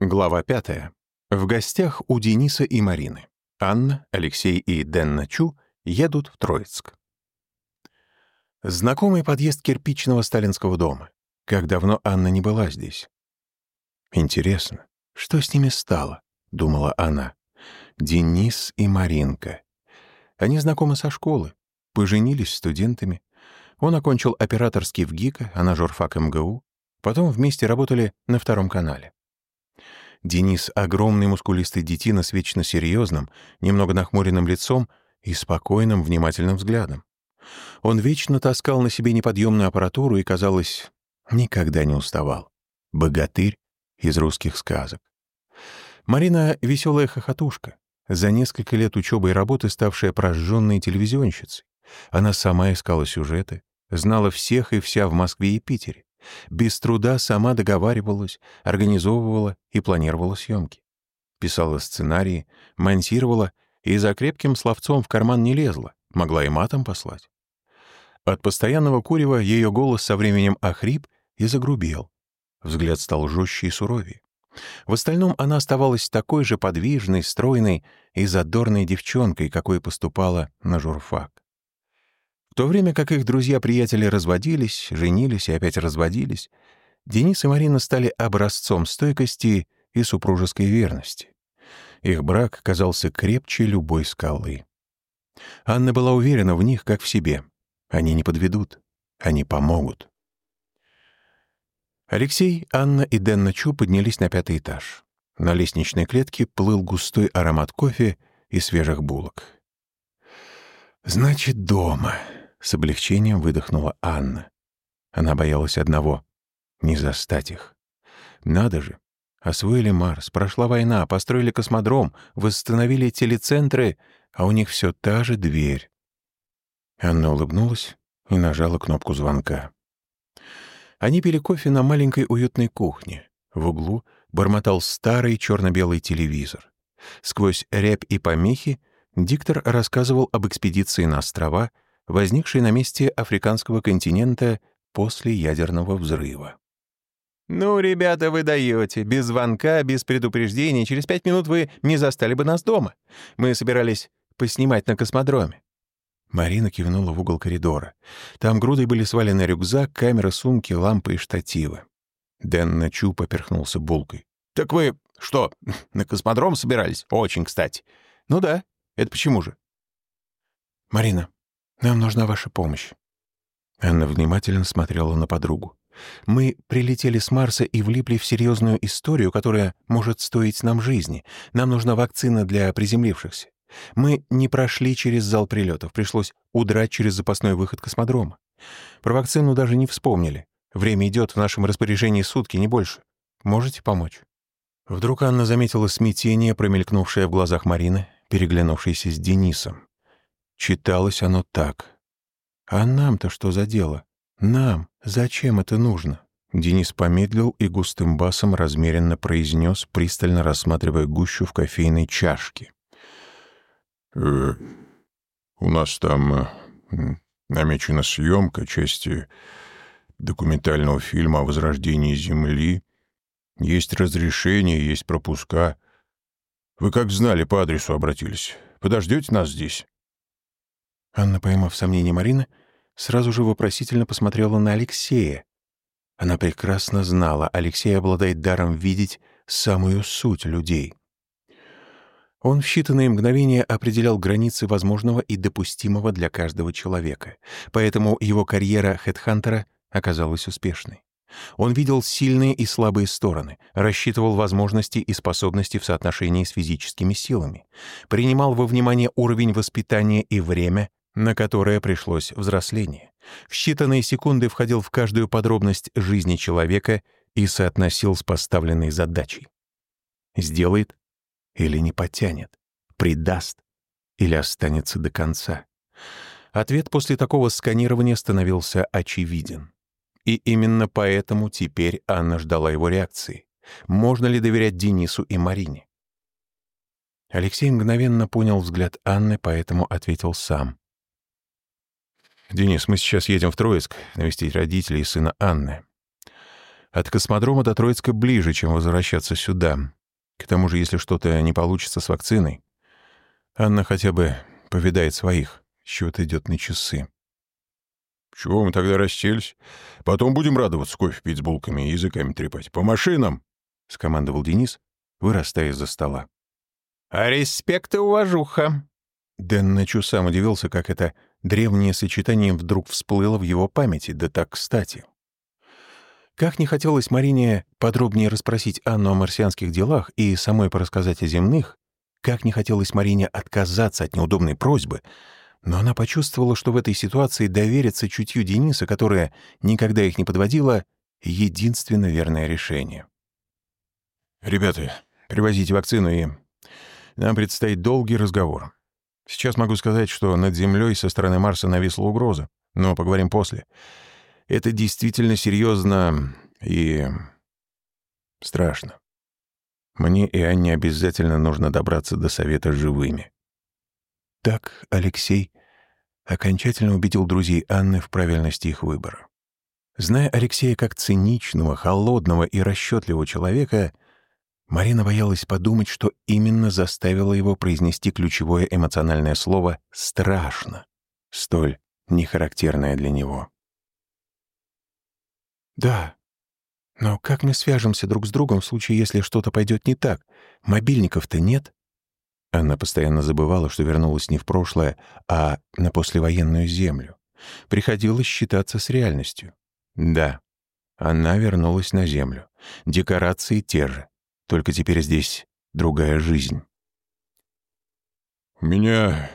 Глава пятая. В гостях у Дениса и Марины. Анна, Алексей и Дэн Чу едут в Троицк. Знакомый подъезд кирпичного сталинского дома. Как давно Анна не была здесь. «Интересно, что с ними стало?» — думала она. «Денис и Маринка. Они знакомы со школы, поженились студентами. Он окончил операторский в ГИКа, она журфак МГУ. Потом вместе работали на втором канале. Денис — огромный мускулистый детина с вечно серьезным, немного нахмуренным лицом и спокойным, внимательным взглядом. Он вечно таскал на себе неподъемную аппаратуру и, казалось, никогда не уставал. Богатырь из русских сказок. Марина — веселая хохотушка, за несколько лет учебы и работы ставшая прожженной телевизионщицей. Она сама искала сюжеты, знала всех и вся в Москве и Питере без труда сама договаривалась, организовывала и планировала съемки. Писала сценарии, монтировала и за крепким словцом в карман не лезла, могла и матом послать. От постоянного курева ее голос со временем охрип и загрубел. Взгляд стал жестче и суровее. В остальном она оставалась такой же подвижной, стройной и задорной девчонкой, какой поступала на журфак то время как их друзья-приятели разводились, женились и опять разводились, Денис и Марина стали образцом стойкости и супружеской верности. Их брак казался крепче любой скалы. Анна была уверена в них, как в себе. Они не подведут, они помогут. Алексей, Анна и Дэнна Чу поднялись на пятый этаж. На лестничной клетке плыл густой аромат кофе и свежих булок. «Значит, дома», с облегчением выдохнула Анна. Она боялась одного — не застать их. Надо же, освоили Марс, прошла война, построили космодром, восстановили телецентры, а у них все та же дверь. Анна улыбнулась и нажала кнопку звонка. Они пили кофе на маленькой уютной кухне. В углу бормотал старый черно-белый телевизор. Сквозь рябь и помехи диктор рассказывал об экспедиции на острова — возникшей на месте африканского континента после ядерного взрыва. «Ну, ребята, вы даете. Без звонка, без предупреждения. Через пять минут вы не застали бы нас дома. Мы собирались поснимать на космодроме». Марина кивнула в угол коридора. Там грудой были свалены рюкзак, камера, сумки, лампы и штативы. Дэн на чу поперхнулся булкой. «Так вы что, на космодром собирались? Очень кстати». «Ну да. Это почему же?» «Марина, нам нужна ваша помощь». Анна внимательно смотрела на подругу. «Мы прилетели с Марса и влипли в серьезную историю, которая может стоить нам жизни. Нам нужна вакцина для приземлившихся. Мы не прошли через зал прилетов, пришлось удрать через запасной выход космодрома. Про вакцину даже не вспомнили. Время идет, в нашем распоряжении сутки, не больше. Можете помочь?» Вдруг Анна заметила смятение, промелькнувшее в глазах Марины, переглянувшейся с Денисом. Читалось оно так. «А нам-то что за дело? Нам? Зачем это нужно?» Денис помедлил и густым басом размеренно произнес, пристально рассматривая гущу в кофейной чашке. «Э, «У нас там э, намечена съемка части документального фильма о возрождении Земли. Есть разрешение, есть пропуска. Вы как знали, по адресу обратились. Подождете нас здесь?» Анна, поймав сомнение Марины, сразу же вопросительно посмотрела на Алексея. Она прекрасно знала, Алексей обладает даром видеть самую суть людей. Он в считанные мгновения определял границы возможного и допустимого для каждого человека, поэтому его карьера хедхантера оказалась успешной. Он видел сильные и слабые стороны, рассчитывал возможности и способности в соотношении с физическими силами, принимал во внимание уровень воспитания и время, на которое пришлось взросление. В считанные секунды входил в каждую подробность жизни человека и соотносил с поставленной задачей. Сделает или не потянет, предаст или останется до конца. Ответ после такого сканирования становился очевиден. И именно поэтому теперь Анна ждала его реакции. Можно ли доверять Денису и Марине? Алексей мгновенно понял взгляд Анны, поэтому ответил сам. «Денис, мы сейчас едем в Троицк навестить родителей и сына Анны. От космодрома до Троицка ближе, чем возвращаться сюда. К тому же, если что-то не получится с вакциной, Анна хотя бы повидает своих. Счет идет на часы. Чего мы тогда расселись? Потом будем радоваться, кофе пить с булками и языками трепать. По машинам!» — скомандовал Денис, вырастая из-за стола. «А респект и уважуха!» Дэн Начу сам удивился, как это древнее сочетание вдруг всплыло в его памяти, да так кстати. Как не хотелось Марине подробнее расспросить Анну о марсианских делах и самой порассказать о земных, как не хотелось Марине отказаться от неудобной просьбы, но она почувствовала, что в этой ситуации довериться чутью Дениса, которое никогда их не подводило, единственно верное решение. «Ребята, привозите вакцину, и нам предстоит долгий разговор. Сейчас могу сказать, что над Землей со стороны Марса нависла угроза, но поговорим после. Это действительно серьезно и страшно. Мне и Анне обязательно нужно добраться до Совета живыми. Так Алексей окончательно убедил друзей Анны в правильности их выбора. Зная Алексея как циничного, холодного и расчетливого человека, Марина боялась подумать, что именно заставило его произнести ключевое эмоциональное слово «страшно», столь нехарактерное для него. «Да. Но как мы свяжемся друг с другом в случае, если что-то пойдет не так? Мобильников-то нет?» Она постоянно забывала, что вернулась не в прошлое, а на послевоенную землю. Приходилось считаться с реальностью. Да, она вернулась на землю. Декорации те же, только теперь здесь другая жизнь. «У меня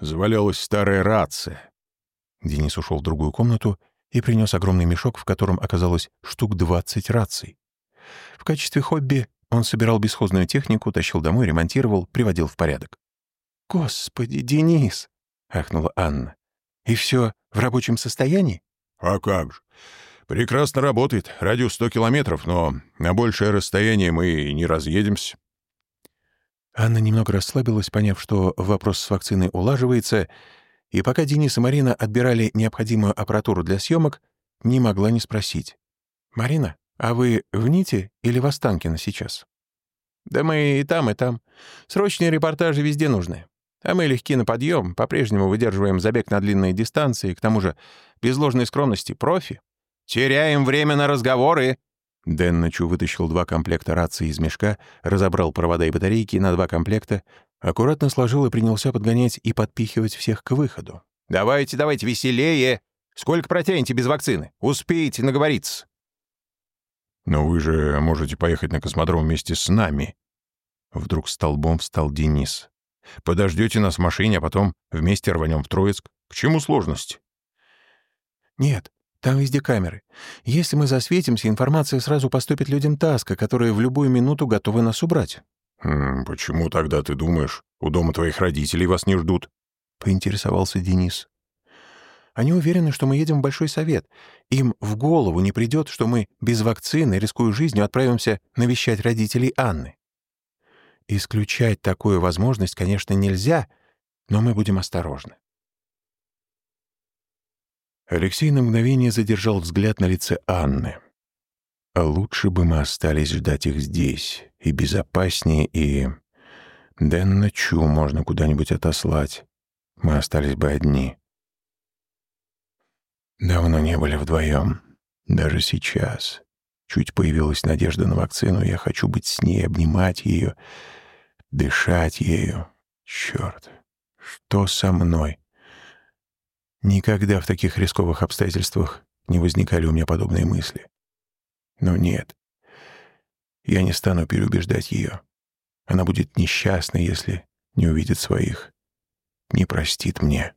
завалялась старая рация». Денис ушел в другую комнату и принес огромный мешок, в котором оказалось штук двадцать раций. В качестве хобби он собирал бесхозную технику, тащил домой, ремонтировал, приводил в порядок. «Господи, Денис!» — ахнула Анна. «И все в рабочем состоянии?» «А как же! Прекрасно работает, радиус 100 километров, но на большее расстояние мы не разъедемся». Анна немного расслабилась, поняв, что вопрос с вакциной улаживается, и пока Денис и Марина отбирали необходимую аппаратуру для съемок, не могла не спросить. «Марина, «А вы в НИТе или в Останкино сейчас?» «Да мы и там, и там. Срочные репортажи везде нужны. А мы легки на подъем, по-прежнему выдерживаем забег на длинные дистанции, к тому же без ложной скромности профи. Теряем время на разговоры!» Дэн Ночу вытащил два комплекта рации из мешка, разобрал провода и батарейки на два комплекта, аккуратно сложил и принялся подгонять и подпихивать всех к выходу. «Давайте, давайте, веселее! Сколько протянете без вакцины? Успеете наговориться!» «Но вы же можете поехать на космодром вместе с нами». Вдруг столбом встал Денис. «Подождете нас в машине, а потом вместе рванем в Троицк. К чему сложность?» «Нет, там везде камеры. Если мы засветимся, информация сразу поступит людям Таска, которые в любую минуту готовы нас убрать». «Хм, «Почему тогда ты думаешь, у дома твоих родителей вас не ждут?» — поинтересовался Денис. Они уверены, что мы едем в Большой Совет. Им в голову не придет, что мы без вакцины, рискуя жизнью, отправимся навещать родителей Анны. Исключать такую возможность, конечно, нельзя, но мы будем осторожны. Алексей на мгновение задержал взгляд на лице Анны. А лучше бы мы остались ждать их здесь, и безопаснее, и... Дэнна Чу можно куда-нибудь отослать. Мы остались бы одни. Давно не были вдвоем. Даже сейчас. Чуть появилась надежда на вакцину, я хочу быть с ней, обнимать ее, дышать ею. Черт, что со мной? Никогда в таких рисковых обстоятельствах не возникали у меня подобные мысли. Но нет, я не стану переубеждать ее. Она будет несчастной, если не увидит своих, не простит мне.